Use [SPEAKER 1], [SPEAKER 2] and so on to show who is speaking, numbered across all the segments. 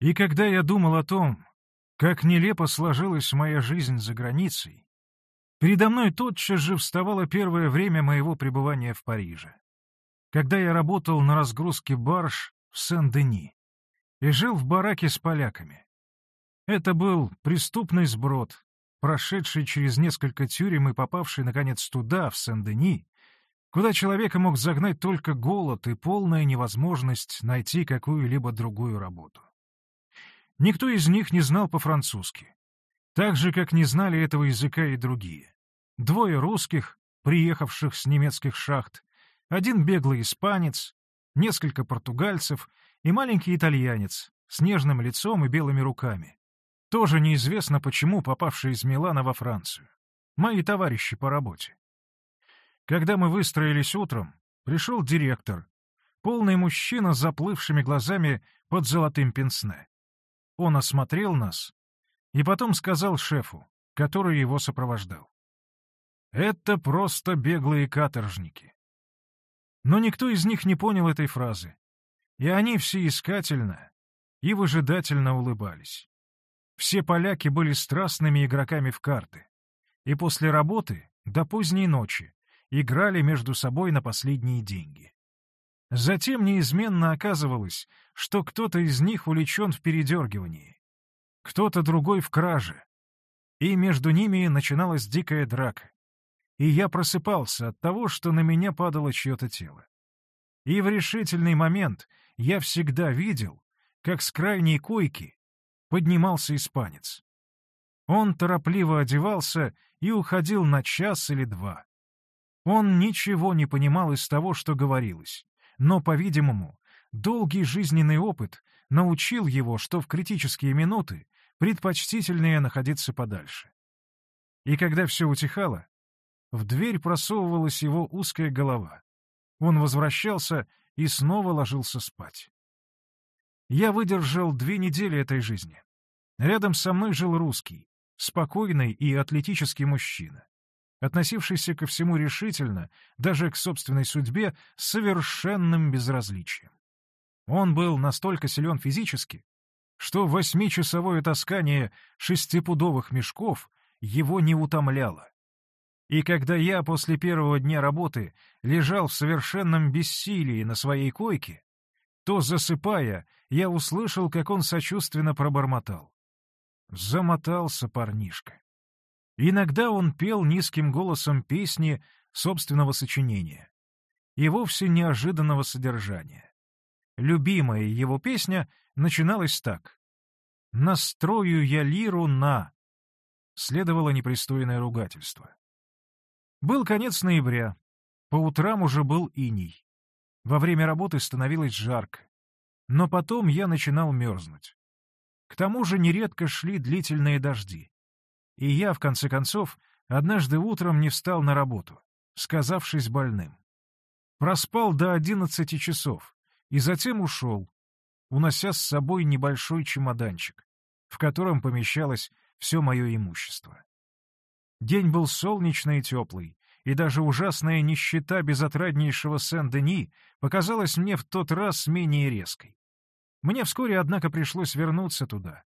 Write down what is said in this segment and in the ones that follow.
[SPEAKER 1] И когда я думал о том, как нелепо сложилась моя жизнь за границей, передо мной тотчас же вставало первое время моего пребывания в Париже, когда я работал на разгрузке барж в Сен-Дени и жил в бараке с поляками. Это был преступный сброд, прошедший через несколько тюрем и попавший, наконец, туда, в Сен-Дени, куда человека мог загнать только голод и полная невозможность найти какую-либо другую работу. Никто из них не знал по-французски, так же, как не знали этого языка и другие. Двое русских, приехавших с немецких шахт, один беглый испанец, несколько португальцев и маленький итальянец с нежным лицом и белыми руками. Тоже неизвестно почему попавшие из Милана во Францию. Мои товарищи по работе. Когда мы выстроились утром, пришел директор, полный мужчина с заплывшими глазами под золотым пенсне. Он осмотрел нас и потом сказал шефу, который его сопровождал. «Это просто беглые каторжники». Но никто из них не понял этой фразы, и они все искательно и выжидательно улыбались. Все поляки были страстными игроками в карты, и после работы до поздней ночи играли между собой на последние деньги. Затем неизменно оказывалось, что кто-то из них увлечен в передергивании, кто-то другой в краже, и между ними начиналась дикая драка, и я просыпался от того, что на меня падало чье-то тело. И в решительный момент я всегда видел, как с крайней койки поднимался испанец. Он торопливо одевался и уходил на час или два. Он ничего не понимал из того, что говорилось, но, по-видимому, долгий жизненный опыт научил его, что в критические минуты предпочтительнее находиться подальше. И когда все утихало, в дверь просовывалась его узкая голова. Он возвращался и снова ложился спать. Я выдержал две недели этой жизни. Рядом со мной жил русский, спокойный и атлетический мужчина, относившийся ко всему решительно, даже к собственной судьбе, с совершенным безразличием. Он был настолько силен физически, что восьмичасовое таскание шестипудовых мешков его не утомляло. И когда я после первого дня работы лежал в совершенном бессилии на своей койке, то, засыпая, я услышал, как он сочувственно пробормотал. Замотался парнишка. Иногда он пел низким голосом песни собственного сочинения и вовсе неожиданного содержания. Любимая его песня начиналась так. «Настрою я лиру на...» Следовало непристойное ругательство. Был конец ноября. По утрам уже был иней. Во время работы становилось жарко. Но потом я начинал мерзнуть. К тому же нередко шли длительные дожди. И я, в конце концов, однажды утром не встал на работу, сказавшись больным. Проспал до одиннадцати часов и затем ушел, унося с собой небольшой чемоданчик, в котором помещалось все мое имущество. День был солнечный и теплый, и даже ужасная нищета безотраднейшего Сен-Дени показалась мне в тот раз менее резкой. Мне вскоре, однако, пришлось вернуться туда.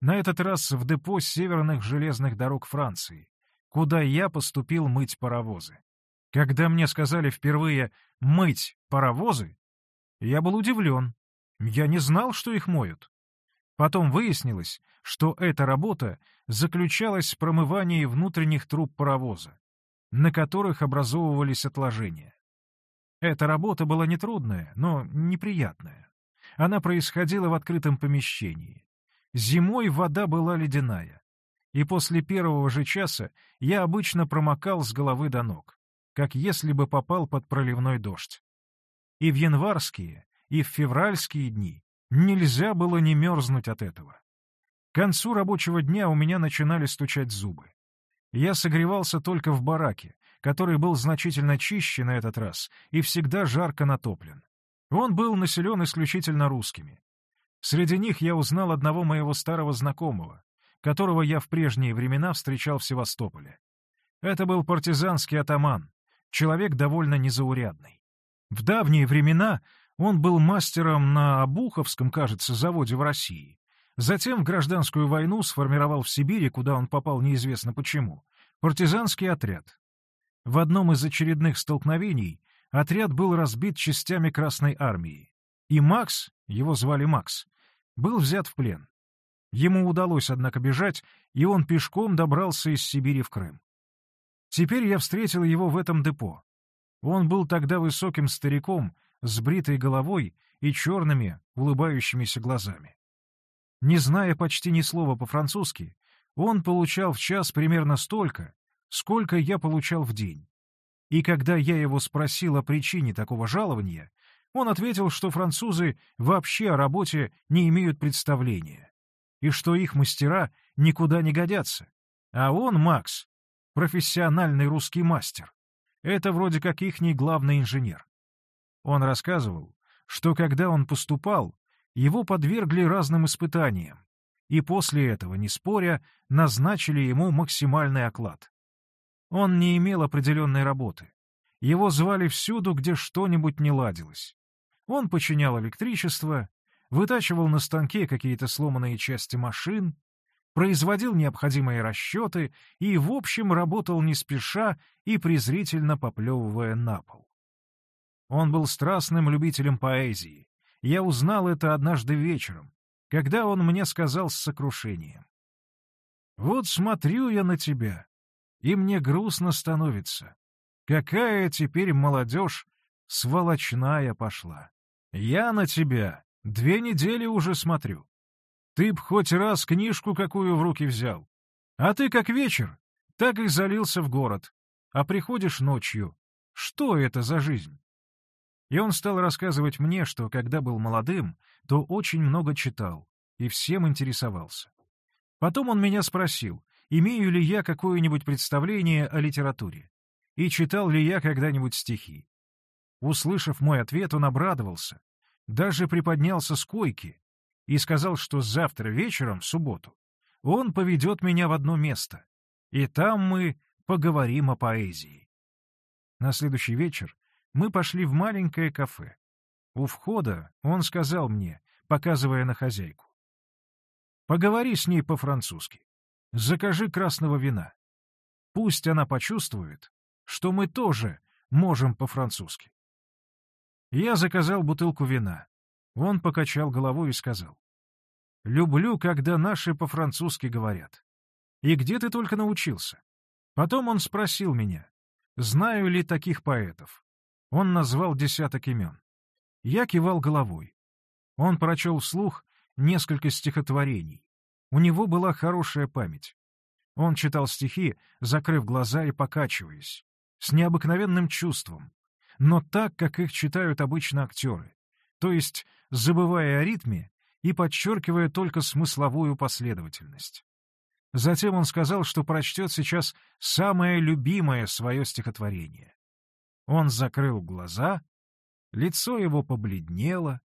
[SPEAKER 1] На этот раз в депо северных железных дорог Франции, куда я поступил мыть паровозы. Когда мне сказали впервые «мыть паровозы», я был удивлен. Я не знал, что их моют. Потом выяснилось, что эта работа заключалась в промывании внутренних труб паровоза на которых образовывались отложения. Эта работа была нетрудная, но неприятная. Она происходила в открытом помещении. Зимой вода была ледяная, и после первого же часа я обычно промокал с головы до ног, как если бы попал под проливной дождь. И в январские, и в февральские дни нельзя было не мерзнуть от этого. К концу рабочего дня у меня начинали стучать зубы. Я согревался только в бараке, который был значительно чище на этот раз и всегда жарко натоплен. Он был населен исключительно русскими. Среди них я узнал одного моего старого знакомого, которого я в прежние времена встречал в Севастополе. Это был партизанский атаман, человек довольно незаурядный. В давние времена он был мастером на Обуховском, кажется, заводе в России Затем в гражданскую войну сформировал в Сибири, куда он попал неизвестно почему, партизанский отряд. В одном из очередных столкновений отряд был разбит частями Красной армии. И Макс, его звали Макс, был взят в плен. Ему удалось, однако, бежать, и он пешком добрался из Сибири в Крым. Теперь я встретил его в этом депо. Он был тогда высоким стариком, с бритой головой и черными, улыбающимися глазами. Не зная почти ни слова по-французски, он получал в час примерно столько, сколько я получал в день. И когда я его спросил о причине такого жалования, он ответил, что французы вообще о работе не имеют представления, и что их мастера никуда не годятся. А он, Макс, профессиональный русский мастер. Это вроде как ихний главный инженер. Он рассказывал, что когда он поступал, его подвергли разным испытаниям, и после этого, не споря, назначили ему максимальный оклад. Он не имел определенной работы. Его звали всюду, где что-нибудь не ладилось. Он починял электричество, вытачивал на станке какие-то сломанные части машин, производил необходимые расчеты и, в общем, работал не спеша и презрительно поплевывая на пол. Он был страстным любителем поэзии, я узнал это однажды вечером, когда он мне сказал с сокрушением. «Вот смотрю я на тебя, и мне грустно становится. Какая теперь молодежь сволочная пошла. Я на тебя две недели уже смотрю. Ты б хоть раз книжку какую в руки взял. А ты как вечер, так и залился в город, а приходишь ночью. Что это за жизнь? И он стал рассказывать мне, что когда был молодым, то очень много читал и всем интересовался. Потом он меня спросил, имею ли я какое-нибудь представление о литературе, и читал ли я когда-нибудь стихи. Услышав мой ответ, он обрадовался, даже приподнялся с койки и сказал, что завтра вечером, в субботу, он поведет меня в одно место, и там мы поговорим о поэзии. На следующий вечер мы пошли в маленькое кафе. У входа он сказал мне, показывая на хозяйку. «Поговори с ней по-французски. Закажи красного вина. Пусть она почувствует, что мы тоже можем по-французски». Я заказал бутылку вина. Он покачал головой и сказал. «Люблю, когда наши по-французски говорят. И где ты только научился?» Потом он спросил меня, знаю ли таких поэтов. Он назвал десяток имен. Я кивал головой. Он прочел вслух несколько стихотворений. У него была хорошая память. Он читал стихи, закрыв глаза и покачиваясь, с необыкновенным чувством, но так, как их читают обычно актеры, то есть забывая о ритме и подчеркивая только смысловую последовательность. Затем он сказал, что прочтет сейчас самое любимое свое стихотворение. Он закрыл глаза, лицо его побледнело,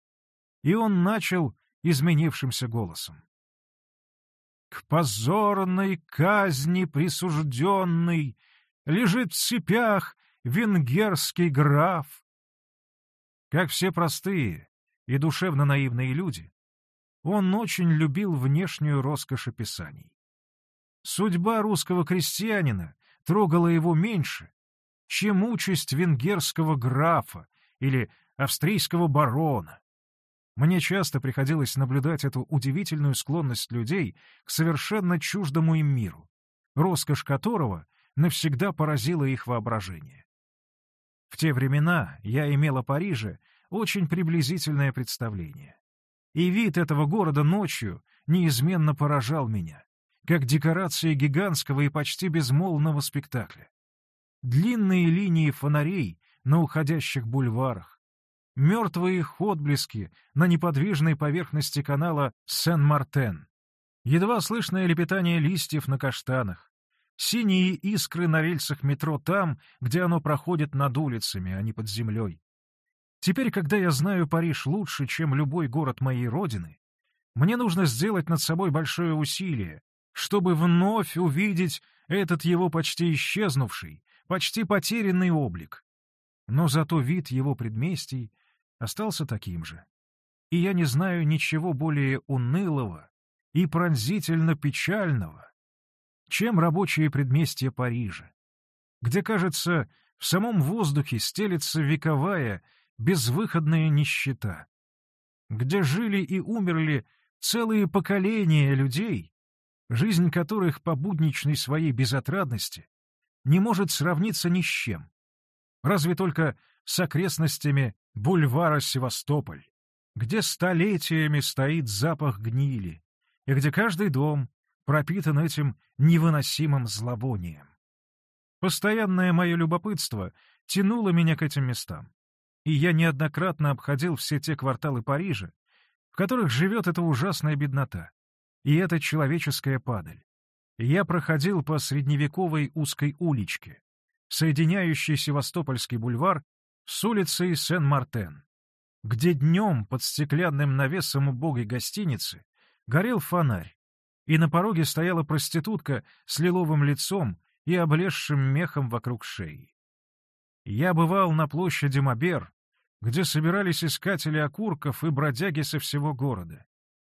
[SPEAKER 1] и он начал изменившимся голосом. К позорной казни присужденный лежит в цепях венгерский граф. Как все простые и душевно наивные люди, он очень любил внешнюю роскошь описаний. Судьба русского крестьянина трогала его меньше, чем участь венгерского графа или австрийского барона. Мне часто приходилось наблюдать эту удивительную склонность людей к совершенно чуждому им миру, роскошь которого навсегда поразила их воображение. В те времена я имел о Париже очень приблизительное представление. И вид этого города ночью неизменно поражал меня, как декорация гигантского и почти безмолвного спектакля длинные линии фонарей на уходящих бульварах, мертвые отблески на неподвижной поверхности канала Сен-Мартен, едва слышное лепетание листьев на каштанах, синие искры на рельсах метро там, где оно проходит над улицами, а не под землей. Теперь, когда я знаю Париж лучше, чем любой город моей родины, мне нужно сделать над собой большое усилие, чтобы вновь увидеть этот его почти исчезнувший, почти потерянный облик. Но зато вид его предместий остался таким же. И я не знаю ничего более унылого и пронзительно печального, чем рабочие предместья Парижа, где, кажется, в самом воздухе стелется вековая, безвыходная нищета, где жили и умерли целые поколения людей, жизнь которых по будничной своей безотрадности не может сравниться ни с чем, разве только с окрестностями бульвара Севастополь, где столетиями стоит запах гнили, и где каждый дом пропитан этим невыносимым зловонием. Постоянное мое любопытство тянуло меня к этим местам, и я неоднократно обходил все те кварталы Парижа, в которых живет эта ужасная беднота и эта человеческая падаль. я проходил по средневековой узкой уличке, соединяющей Севастопольский бульвар с улицей Сен-Мартен, где днем под стеклянным навесом убогой гостиницы горел фонарь, и на пороге стояла проститутка с лиловым лицом и облезшим мехом вокруг шеи. Я бывал на площади Мабер, где собирались искатели окурков и бродяги со всего города,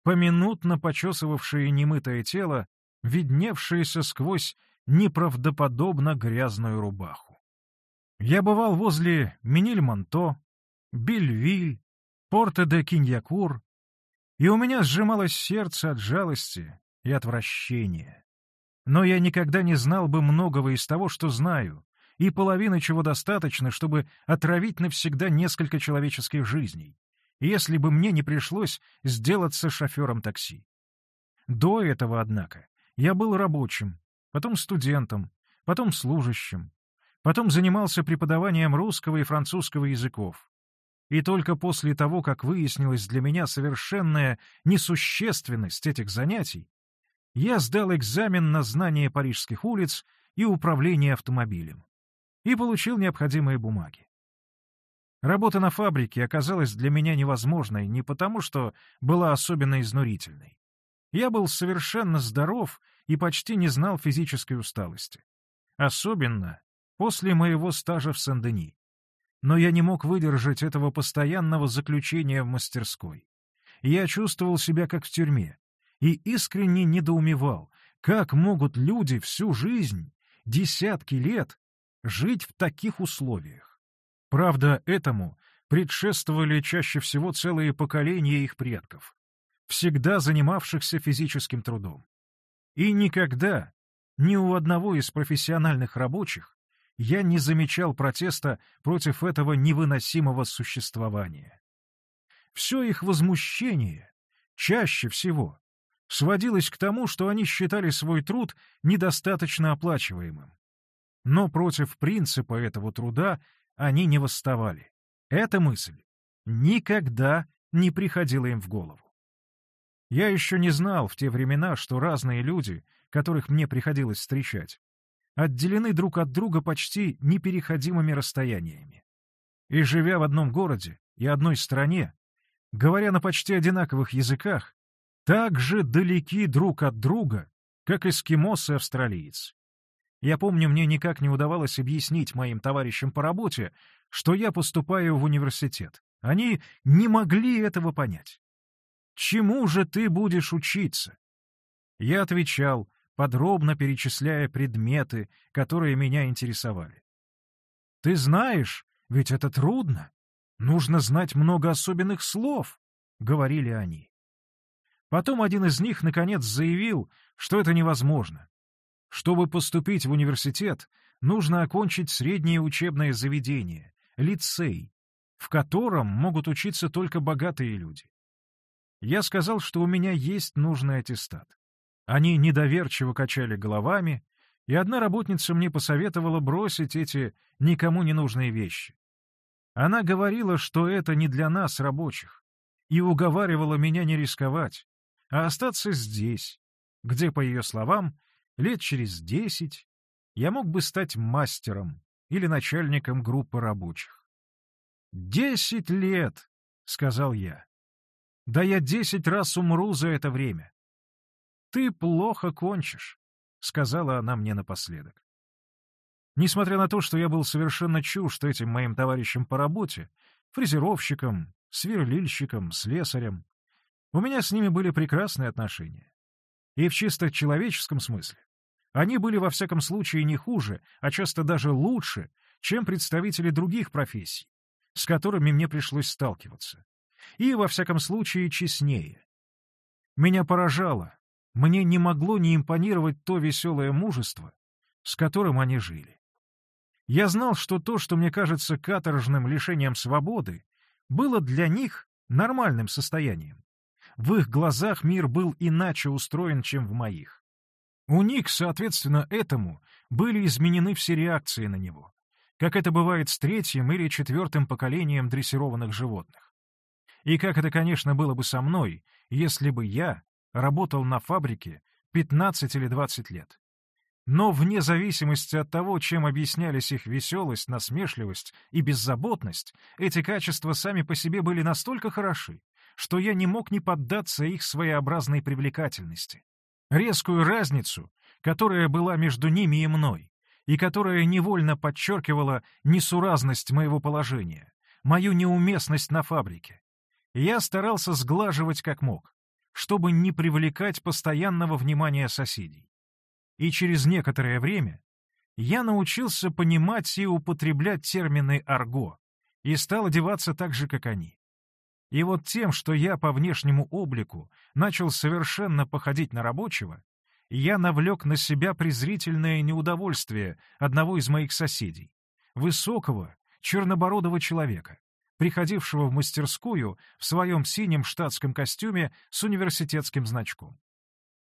[SPEAKER 1] поминутно почесывавшие немытое тело, видневшееся сквозь неправдоподобно грязную рубаху. Я бывал возле Миниль-Монто, Бельвиль, Порто-де-Киньякур, и у меня сжималось сердце от жалости и отвращения. Но я никогда не знал бы многого из того, что знаю, и половины чего достаточно, чтобы отравить навсегда несколько человеческих жизней, если бы мне не пришлось сделаться шофером такси. До этого, однако, я был рабочим, потом студентом, потом служащим, потом занимался преподаванием русского и французского языков. И только после того, как выяснилась для меня совершенная несущественность этих занятий, я сдал экзамен на знание парижских улиц и управление автомобилем и получил необходимые бумаги. Работа на фабрике оказалась для меня невозможной не потому, что была особенно изнурительной. Я был совершенно здоров и почти не знал физической усталости. Особенно после моего стажа в Сен-Дени. Но я не мог выдержать этого постоянного заключения в мастерской. Я чувствовал себя как в тюрьме и искренне недоумевал, как могут люди всю жизнь, десятки лет, жить в таких условиях. Правда, этому предшествовали чаще всего целые поколения их предков, всегда занимавшихся физическим трудом. И никогда, ни у одного из профессиональных рабочих, я не замечал протеста против этого невыносимого существования. Все их возмущение, чаще всего, сводилось к тому, что они считали свой труд недостаточно оплачиваемым. Но против принципа этого труда они не восставали. Эта мысль никогда не приходила им в голову. Я еще не знал в те времена, что разные люди, которых мне приходилось встречать, отделены друг от друга почти непереходимыми расстояниями. И живя в одном городе и одной стране, говоря на почти одинаковых языках, так же далеки друг от друга, как эскимос и австралиец. Я помню, мне никак не удавалось объяснить моим товарищам по работе, что я поступаю в университет. Они не могли этого понять. «Чему же ты будешь учиться?» Я отвечал, подробно перечисляя предметы, которые меня интересовали. «Ты знаешь, ведь это трудно. Нужно знать много особенных слов», — говорили они. Потом один из них, наконец, заявил, что это невозможно, чтобы поступить в университет, нужно окончить среднее учебное заведение, лицей, в котором могут учиться только богатые люди. Я сказал, что у меня есть нужный аттестат. Они недоверчиво качали головами, и одна работница мне посоветовала бросить эти никому не нужные вещи. Она говорила, что это не для нас, рабочих, и уговаривала меня не рисковать, а остаться здесь, где, по ее словам, Лет через десять я мог бы стать мастером или начальником группы рабочих. «Десять лет!» — сказал я. «Да я десять раз умру за это время». «Ты плохо кончишь», — сказала она мне напоследок. Несмотря на то, что я был совершенно чужд этим моим товарищам по работе, фрезеровщиком, сверлильщиком, слесарем, у меня с ними были прекрасные отношения. И в чисто человеческом смысле они были во всяком случае не хуже, а часто даже лучше, чем представители других профессий, с которыми мне пришлось сталкиваться. И, во всяком случае, честнее. Меня поражало, мне не могло не импонировать то веселое мужество, с которым они жили. Я знал, что то, что мне кажется каторжным лишением свободы, было для них нормальным состоянием. В их глазах мир был иначе устроен, чем в моих. У них, соответственно, этому были изменены все реакции на него, как это бывает с третьим или четвертым поколением дрессированных животных. И как это, конечно, было бы со мной, если бы я работал на фабрике 15 или 20 лет. Но вне зависимости от того, чем объяснялись их веселость, насмешливость и беззаботность, эти качества сами по себе были настолько хороши, что я не мог не поддаться их своеобразной привлекательности. Резкую разницу, которая была между ними и мной, и которая невольно подчеркивала несуразность моего положения, мою неуместность на фабрике. Я старался сглаживать как мог, чтобы не привлекать постоянного внимания соседей. И через некоторое время я научился понимать и употреблять термины «арго» и стал одеваться так же, как они. И вот тем, что я по внешнему облику начал совершенно походить на рабочего, я навлек на себя презрительное неудовольствие одного из моих соседей, высокого, чернобородого человека, приходившего в мастерскую в своем синем штатском костюме с университетским значком.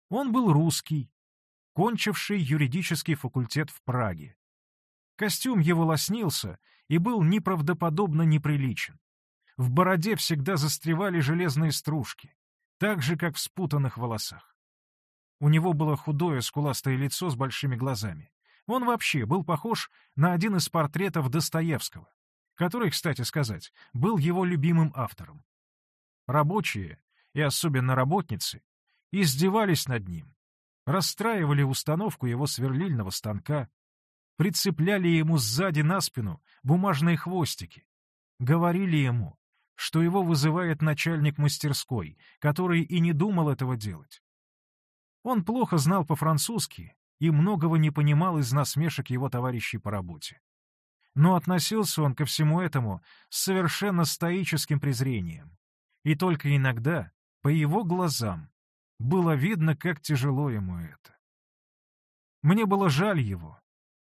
[SPEAKER 1] Он был русский, кончивший юридический факультет в Праге. Костюм его лоснился и был неправдоподобно неприличен. В бороде всегда застревали железные стружки, так же, как в спутанных волосах. У него было худое скуластое лицо с большими глазами. Он вообще был похож на один из портретов Достоевского, который, кстати сказать, был его любимым автором. Рабочие, и особенно работницы, издевались над ним, расстраивали установку его сверлильного станка, прицепляли ему сзади на спину бумажные хвостики, говорили ему, что его вызывает начальник мастерской, который и не думал этого делать. Он плохо знал по-французски и многого не понимал из насмешек его товарищей по работе. Но относился он ко всему этому с совершенно стоическим презрением. И только иногда, по его глазам, было видно, как тяжело ему это. Мне было жаль его,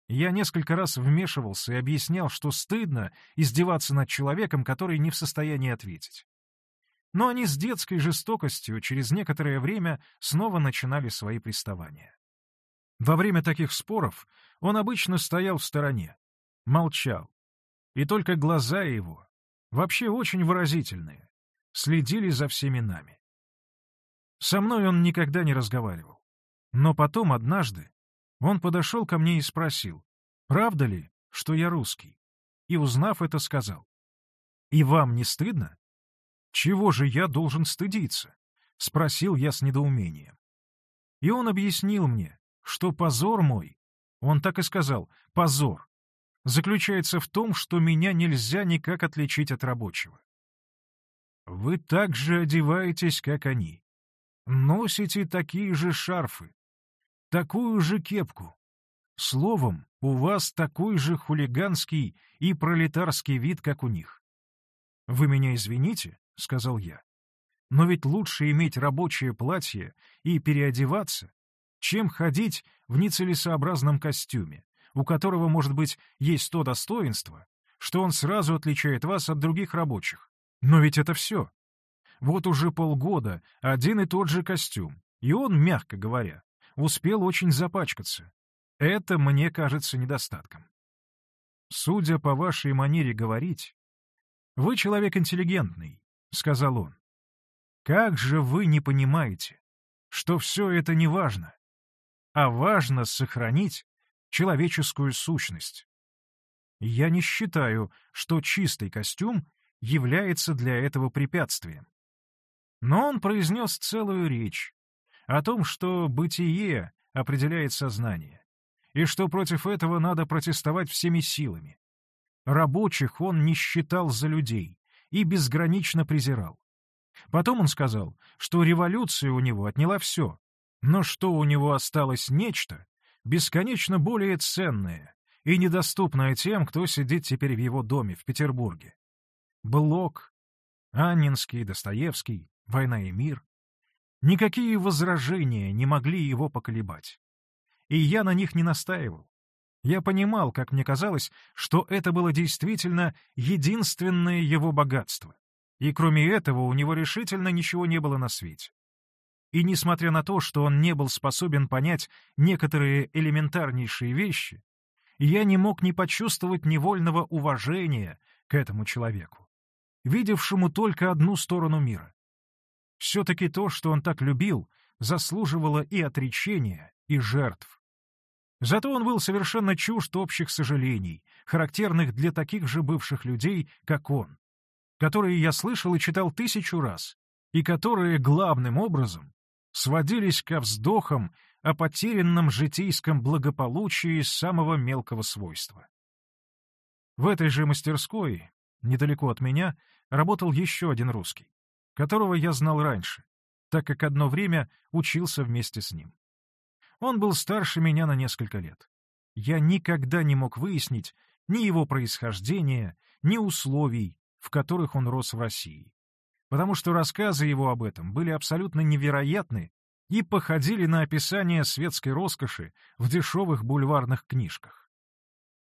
[SPEAKER 1] я несколько раз вмешивался и объяснял, что стыдно издеваться над человеком, который не в состоянии ответить. Но они с детской жестокостью через некоторое время снова начинали свои приставания. Во время таких споров он обычно стоял в стороне, молчал, и только глаза его, вообще очень выразительные, следили за всеми нами. Со мной он никогда не разговаривал. Но потом, однажды, он подошел ко мне и спросил, правда ли, что я русский? И, узнав это, сказал, «И вам не стыдно?» «Чего же я должен стыдиться?» — спросил я с недоумением. И он объяснил мне, что позор мой, он так и сказал, позор, заключается в том, что меня нельзя никак отличить от рабочего. Вы так же одеваетесь, как они. Носите такие же шарфы, такую же кепку. Словом, у вас такой же хулиганский и пролетарский вид, как у них. «Вы меня извините», — сказал я, — «но ведь лучше иметь рабочее платье и переодеваться, чем ходить в нецелесообразном костюме, у которого, может быть, есть то достоинство, что он сразу отличает вас от других рабочих. Но ведь это все. Вот уже полгода один и тот же костюм, и он, мягко говоря, успел очень запачкаться. Это мне кажется недостатком. Судя по вашей манере говорить, вы человек интеллигентный, — сказал он. Как же вы не понимаете, что все это не важно, а важно сохранить человеческую сущность? Я не считаю, что чистый костюм является для этого препятствием. Но он произнес целую речь, о том, что бытие определяет сознание, и что против этого надо протестовать всеми силами. Рабочих он не считал за людей и безгранично презирал. Потом он сказал, что революция у него отняла все, Но что у него осталось нечто, бесконечно более ценное и недоступное тем, кто сидит теперь в его доме в Петербурге. Блок, Аннинский, Достоевский, «Война и мир». Никакие возражения не могли его поколебать. И я на них не настаивал. Я понимал, как мне казалось, что это было действительно единственное его богатство. И кроме этого у него решительно ничего не было на свете. И несмотря на то, что он не был способен понять некоторые элементарнейшие вещи, я не мог не почувствовать невольного уважения к этому человеку, видевшему только одну сторону мира. Все-таки то, что он так любил, заслуживало и отречения, и жертв. Зато он был совершенно чужд общих сожалений, характерных для таких же бывших людей, как он, которые я слышал и читал тысячу раз, и которые главным образом сводились ко вздохам о потерянном житейском благополучии самого мелкого свойства. В этой же мастерской, недалеко от меня, работал еще один русский, которого я знал раньше, так как одно время учился вместе с ним. Он был старше меня на несколько лет. Я никогда не мог выяснить ни его происхождения, ни условий, в которых он рос в России. Потому что рассказы его об этом были абсолютно невероятны и походили на описание светской роскоши в дешевых бульварных книжках.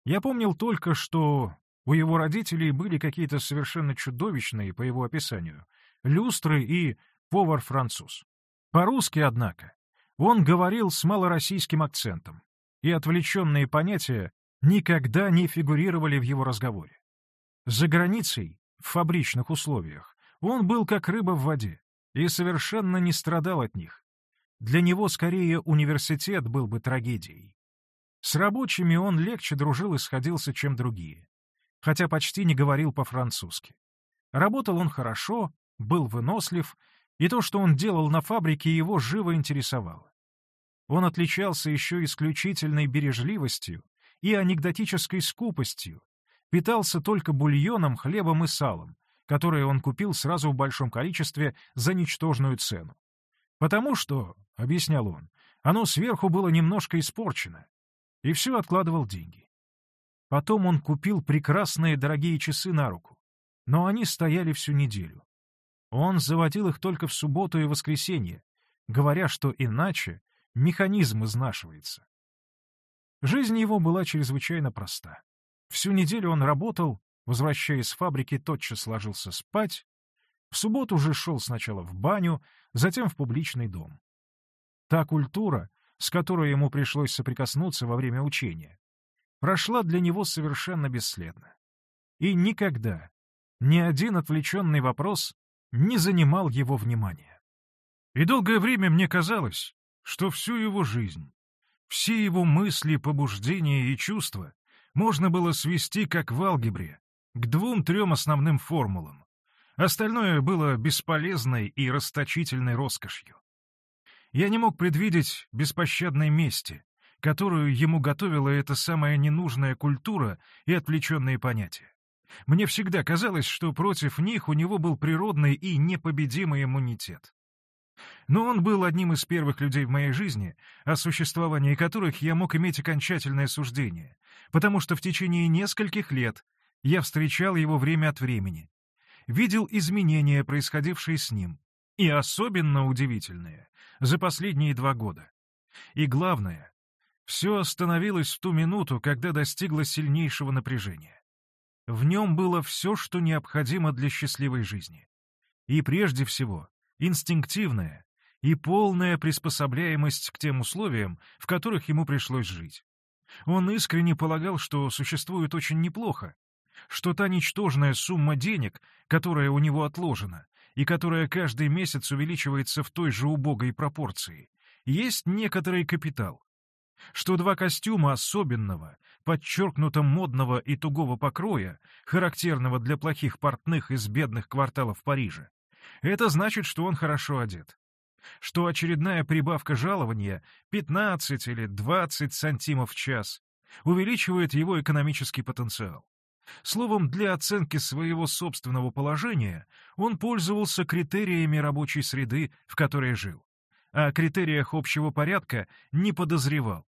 [SPEAKER 1] Я помнил только, что у его родителей были какие-то совершенно чудовищные, по его описанию, люстры и повар-француз. По-русски, однако, он говорил с малороссийским акцентом, и отвлеченные понятия никогда не фигурировали в его разговоре. За границей, в фабричных условиях, он был как рыба в воде и совершенно не страдал от них. Для него скорее университет был бы трагедией. С рабочими он легче дружил и сходился, чем другие, хотя почти не говорил по-французски. Работал он хорошо, был вынослив и то, что он делал на фабрике, его живо интересовало. Он отличался еще исключительной бережливостью и анекдотической скупостью, питался только бульоном, хлебом и салом, которые он купил сразу в большом количестве за ничтожную цену. Потому что, — объяснял он, — оно сверху было немножко испорчено, и все откладывал деньги. Потом он купил прекрасные дорогие часы на руку, но они стояли всю неделю. Он заводил их только в субботу и воскресенье, говоря, что иначе механизм изнашивается. Жизнь его была чрезвычайно проста. Всю неделю он работал, возвращаясь с фабрики, тотчас ложился спать, в субботу же шел сначала в баню, затем в публичный дом. Та культура, с которой ему пришлось соприкоснуться во время учения, прошла для него совершенно бесследно. И никогда ни один отвлеченный вопрос не занимал его внимания. И долгое время мне казалось, что всю его жизнь, все его мысли, побуждения и чувства можно было свести, как в алгебре, к двум-трем основным формулам. Остальное было бесполезной и расточительной роскошью. Я не мог предвидеть беспощадной мести, которую ему готовила эта самая ненужная культура и отвлеченные понятия. Мне всегда казалось, что против них у него был природный и непобедимый иммунитет. Но он был одним из первых людей в моей жизни, о существовании которых я мог иметь окончательное суждение, потому что в течение нескольких лет я встречал его время от времени, видел изменения, происходившие с ним, и особенно удивительные, за последние два года. И главное, все остановилось в ту минуту, когда достигло сильнейшего напряжения. В нем было все, что необходимо для счастливой жизни. И прежде всего, инстинктивная и полная приспособляемость к тем условиям, в которых ему пришлось жить. Он искренне полагал, что существует очень неплохо, что та ничтожная сумма денег, которая у него отложена, и которая каждый месяц увеличивается в той же убогой пропорции, есть некоторый капитал, что два костюма особенного, подчеркнуто модного и тугого покроя, характерного для плохих портных из бедных кварталов Парижа, это значит, что он хорошо одет. Что очередная прибавка жалования 15 или 20 сантимов в час увеличивает его экономический потенциал. Словом, для оценки своего собственного положения он пользовался критериями рабочей среды, в которой жил о критериях общего порядка не подозревал.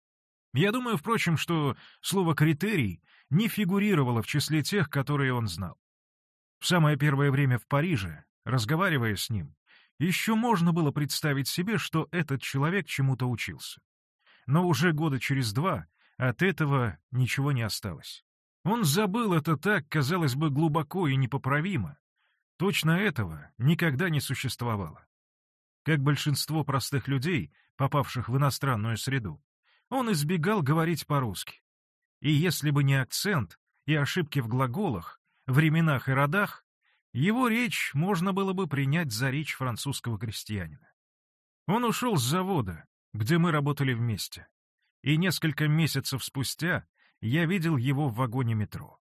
[SPEAKER 1] Я думаю, впрочем, что слово «критерий» не фигурировало в числе тех, которые он знал. В самое первое время в Париже, разговаривая с ним, еще можно было представить себе, что этот человек чему-то учился. Но уже года через два от этого ничего не осталось. Он забыл это так, казалось бы, глубоко и непоправимо. Точно этого никогда не существовало. Как большинство простых людей, попавших в иностранную среду, он избегал говорить по-русски. И если бы не акцент и ошибки в глаголах, временах и родах, его речь можно было бы принять за речь французского крестьянина. Он ушел с завода, где мы работали вместе, и несколько месяцев спустя я видел его в вагоне метро.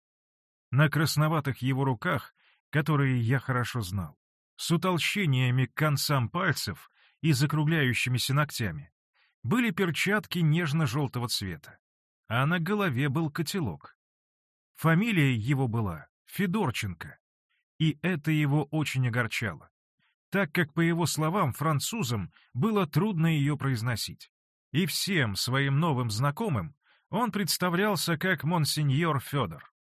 [SPEAKER 1] На красноватых его руках, которые я хорошо знал, с утолщениями к концам пальцев и закругляющимися ногтями, были перчатки нежно-желтого цвета, а на голове был котелок. Фамилия его была Федорченко, и это его очень огорчало, так как, по его словам, французам было трудно ее произносить. И всем своим новым знакомым он представлялся как монсеньор Федор.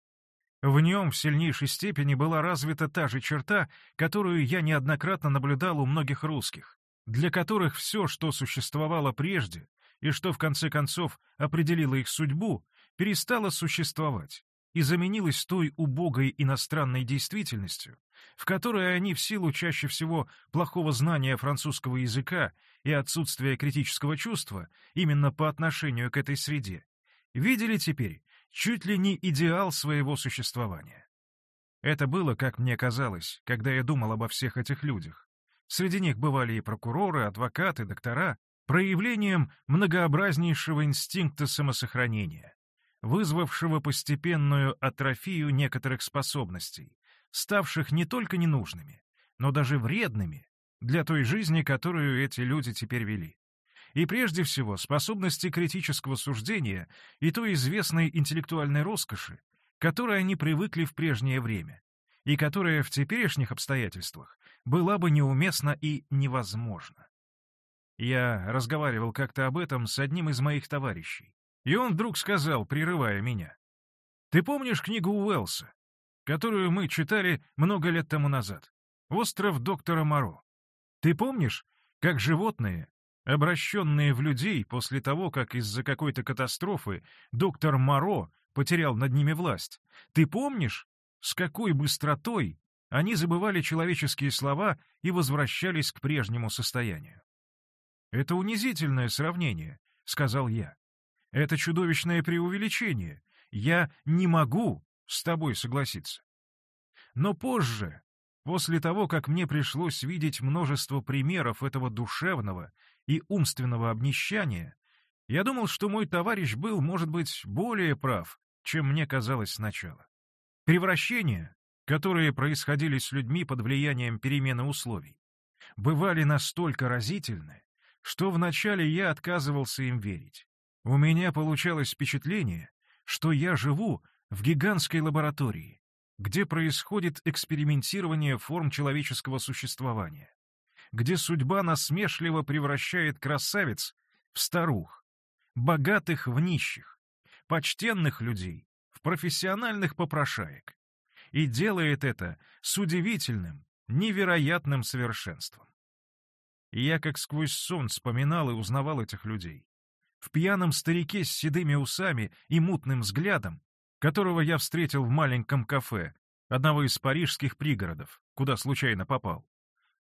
[SPEAKER 1] В нем в сильнейшей степени была развита та же черта, которую я неоднократно наблюдал у многих русских, для которых все, что существовало прежде, и что в конце концов определило их судьбу, перестало существовать и заменилось той убогой иностранной действительностью, в которой они в силу чаще всего плохого знания французского языка и отсутствия критического чувства именно по отношению к этой среде, видели теперь чуть ли не идеал своего существования. Это было, как мне казалось, когда я думал обо всех этих людях. Среди них бывали и прокуроры, адвокаты, доктора, проявлением многообразнейшего инстинкта самосохранения, вызвавшего постепенную атрофию некоторых способностей, ставших не только ненужными, но даже вредными для той жизни, которую эти люди теперь вели. И прежде всего способности критического суждения и той известной интеллектуальной роскоши, которой они привыкли в прежнее время, и которая в теперешних обстоятельствах была бы неуместна и невозможна. Я разговаривал как-то об этом с одним из моих товарищей, и он вдруг сказал, прерывая меня, «Ты помнишь книгу Уэллса, которую мы читали много лет тому назад? «Остров доктора Моро». Ты помнишь, как животные, обращенные в людей после того, как из-за какой-то катастрофы доктор Моро потерял над ними власть. Ты помнишь, с какой быстротой они забывали человеческие слова и возвращались к прежнему состоянию? «Это унизительное сравнение», — сказал я. «Это чудовищное преувеличение. Я не могу с тобой согласиться». Но позже, после того, как мне пришлось видеть множество примеров этого душевного и умственного обнищания, я думал, что мой товарищ был, может быть, более прав, чем мне казалось сначала. Превращения, которые происходили с людьми под влиянием перемены условий, бывали настолько разительны, что вначале я отказывался им верить. У меня получалось впечатление, что я живу в гигантской лаборатории, где происходит экспериментирование форм человеческого существования где судьба насмешливо превращает красавиц в старух, богатых в нищих, почтенных людей в профессиональных попрошаек. И делает это с удивительным, невероятным совершенством. Я как сквозь сон вспоминал и узнавал этих людей. В пьяном старике с седыми усами и мутным взглядом, которого я встретил в маленьком кафе, одного из парижских пригородов, куда случайно попал.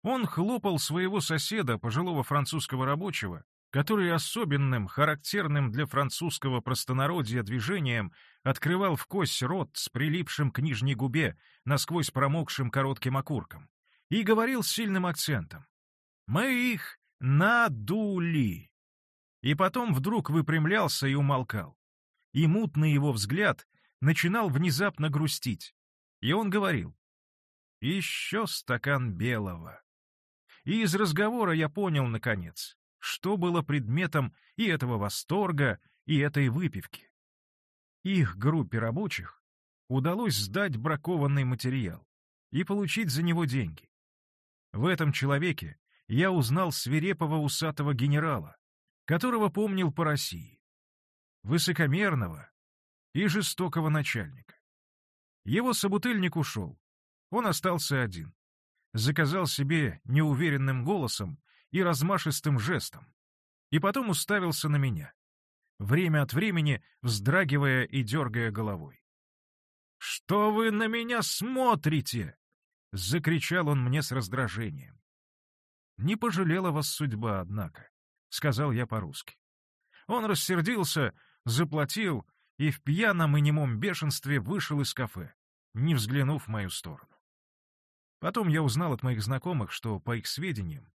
[SPEAKER 1] Он хлопал своего соседа, пожилого французского рабочего, который особенным, характерным для французского простонародья движением открывал в кость рот с прилипшим к нижней губе, насквозь промокшим коротким окурком, и говорил с сильным акцентом. «Мы их надули!» И потом вдруг выпрямлялся и умолкал. И мутный его взгляд начинал внезапно грустить. И он говорил, «Еще стакан белого» и из разговора я понял, наконец, что было предметом и этого восторга, и этой выпивки. Их группе рабочих удалось сдать бракованный материал и получить за него деньги. В этом человеке я узнал свирепого усатого генерала, которого помнил по России, высокомерного и жестокого начальника. Его собутыльник ушел, он остался один. Заказал себе неуверенным голосом и размашистым жестом, и потом уставился на меня, время от времени вздрагивая и дергая головой. «Что вы на меня смотрите?» — закричал он мне с раздражением. «Не пожалела вас судьба, однако», — сказал я по-русски. Он рассердился, заплатил и в пьяном и немом бешенстве вышел из кафе, не взглянув в мою сторону. Потом я узнал от моих знакомых, что, по их сведениям,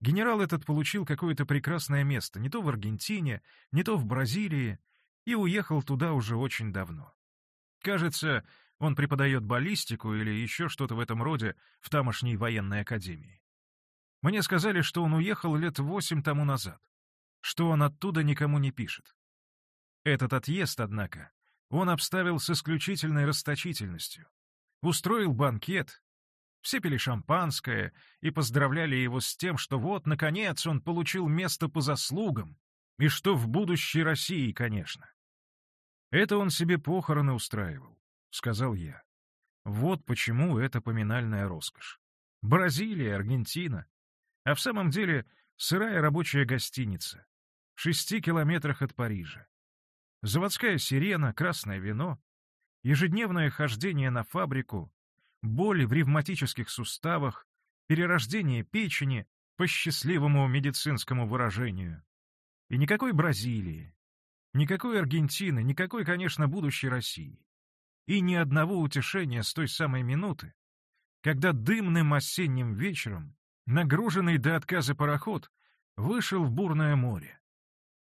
[SPEAKER 1] генерал этот получил какое-то прекрасное место не то в Аргентине, не то в Бразилии, и уехал туда уже очень давно. Кажется, он преподает баллистику или еще что-то в этом роде в тамошней военной академии. Мне сказали, что он уехал лет восемь тому назад, что он оттуда никому не пишет. Этот отъезд, однако, он обставил с исключительной расточительностью. Устроил банкет, все пили шампанское и поздравляли его с тем, что вот, наконец, он получил место по заслугам, и что в будущей России, конечно. Это он себе похороны устраивал, — сказал я. Вот почему это поминальная роскошь. Бразилия, Аргентина, а в самом деле сырая рабочая гостиница, в шести километрах от Парижа. Заводская сирена, красное вино, ежедневное хождение на фабрику, боли в ревматических суставах, перерождение печени по счастливому медицинскому выражению. И никакой Бразилии, никакой Аргентины, никакой, конечно, будущей России. И ни одного утешения с той самой минуты, когда дымным осенним вечером нагруженный до отказа пароход вышел в бурное море,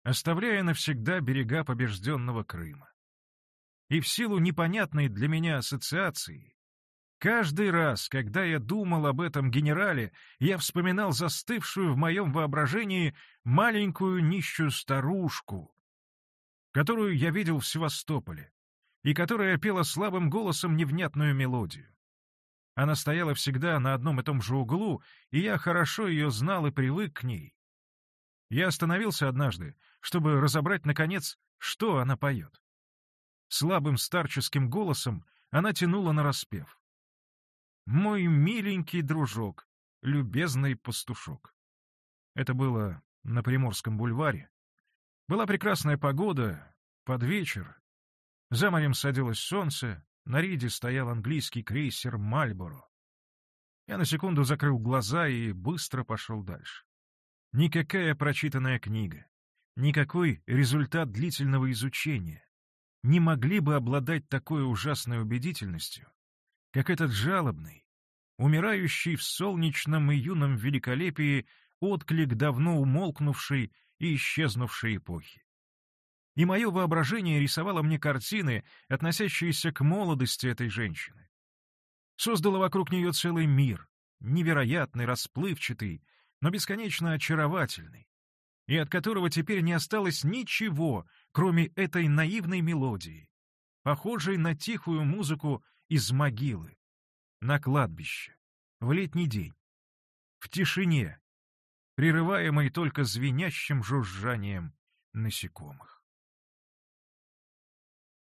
[SPEAKER 1] оставляя навсегда берега побежденного Крыма. И в силу непонятной для меня ассоциации, каждый раз, когда я думал об этом генерале, я вспоминал застывшую в моем воображении маленькую нищую старушку, которую я видел в Севастополе, и которая пела слабым голосом невнятную мелодию. Она стояла всегда на одном и том же углу, и я хорошо ее знал и привык к ней. Я остановился однажды, чтобы разобрать, наконец, что она поет. Слабым старческим голосом она тянула на распев. «Мой миленький дружок, любезный пастушок». Это было на Приморском бульваре. Была прекрасная погода, под вечер. За морем садилось солнце, на рейде стоял английский крейсер «Мальборо». Я на секунду закрыл глаза и быстро пошел дальше. Никакая прочитанная книга, никакой результат длительного изучения не могли бы обладать такой ужасной убедительностью, как этот жалобный, умирающий в солнечном и юном великолепии отклик давно умолкнувшей и исчезнувшей эпохи и мое воображение рисовало мне картины, относящиеся к молодости этой женщины. Создало вокруг нее целый мир, невероятный, расплывчатый, но бесконечно очаровательный, и от которого теперь не осталось ничего, кроме этой наивной мелодии, похожей на тихую музыку из могилы, на кладбище, в летний день, в тишине, прерываемой только звенящим жужжанием насекомых.